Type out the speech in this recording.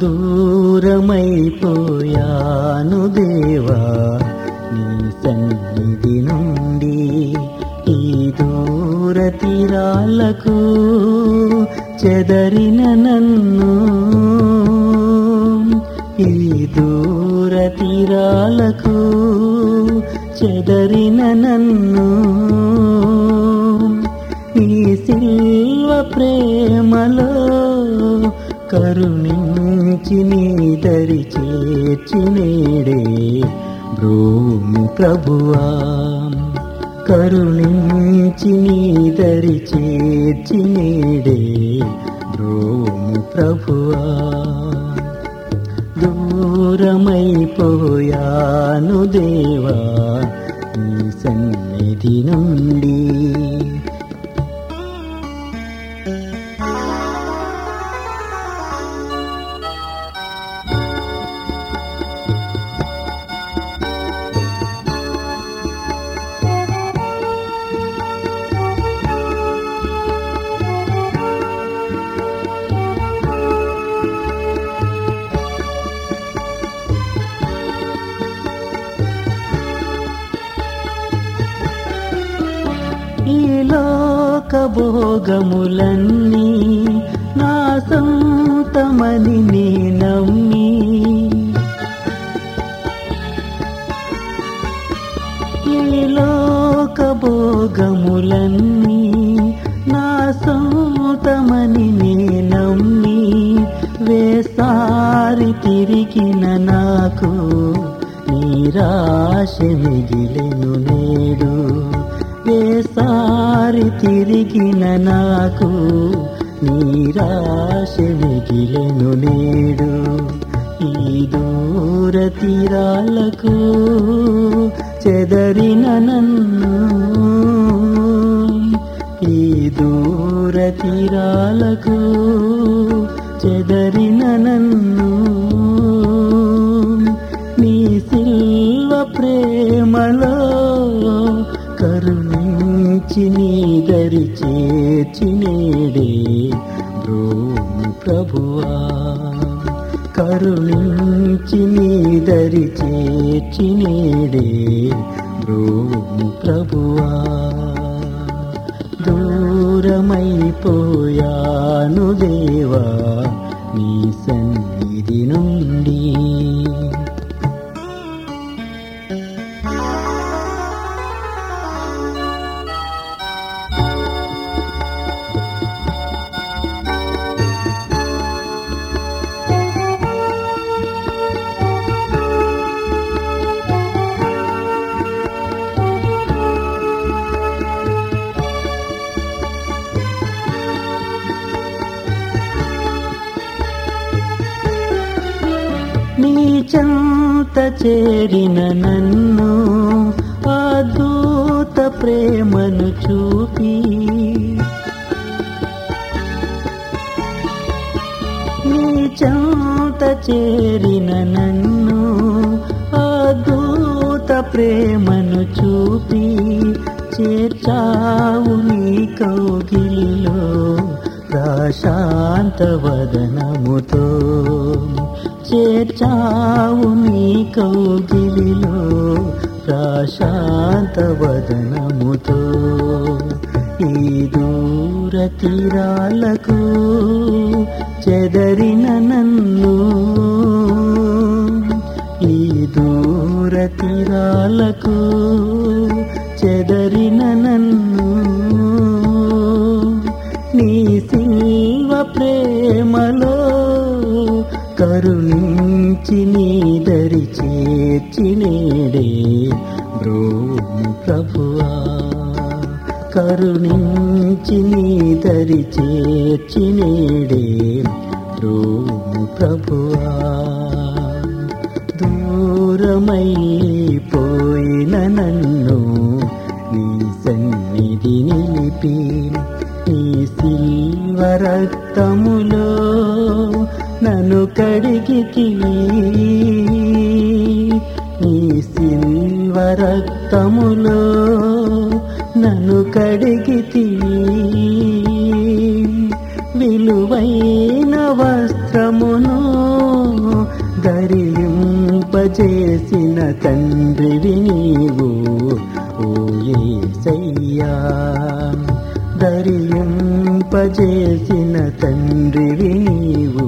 దూరమైపోయాను దేవా నీ సన్నిధి నుండి ఈ దూర తీరాలకు చెదరిన నన్ను. ఈ దూర తీరాలకు చెదరిన నన్ను. ఈ శిల్వ ప్రేమలో కరుణించి నీ దరి చేర్చి నేడే భూమి ప్రభువా. కరుణించి నీ దరి చేర్చి నేడే భూమి ప్రభువా. దూరమైపోయాను దేవా నీ సన్నిధి నుండి లోకభోగములన్నీ నా సొంతమని నీ నమ్మి. ఈ లోకభోగములన్నీ నా సొంతమని నీ నమ్మి. వేసారి తిరిగిన నాకు నిరాశ మిగిలెను నేడు. ఒకేసారి తిరిగిన నాకు నీరాశ మిగిలెను నేడు. ఈ దూర తీరాలకు చెదరిన నన్ను. ఈ దూర తీరాలకు చెదరిన నన్ను. నీ సిల్వ ప్రేమలో కరుణ నీ దరి చేర్చి నేడే ప్రభువా. కరుణించి నీ దరి చేర్చి నేడే ప్రభువా. దూరమైపోయాను దేవా నీ సన్నిధి నుండి. నీ చెంత చేరిన నన్ను అద్భుత ప్రేమను చూపి. నీ చెంత చేరిన నన్ను అద్భుత ప్రేమను చూపి. చేర్చావు నీ కౌగిలిలో ప్రశాంత వదనముతో చేర్చావు నీ కౌగిలిలో ప్రశాంత వదనముతో ఈ దూర తీరాలకు చెదరి దరి బ్రోము ప్రభువా. కరుణించి నీ దరి చేర్చినేడే బ్రోము ప్రభువా. దూరమైపోయిన నన్ను నీ సన్నిధి నిలిపి నీ సిల్వ రక్తములో నన్ను కడిగితివి నీ సిల్వరక్తములో నన్ను కడిగితివి విలువైన వస్త్రమును ధరింపజేసిన తండ్రివి నీవు ఓ యేసయ్యా దరియింపచేసిన తండ్రివి నీవు